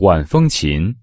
管风琴。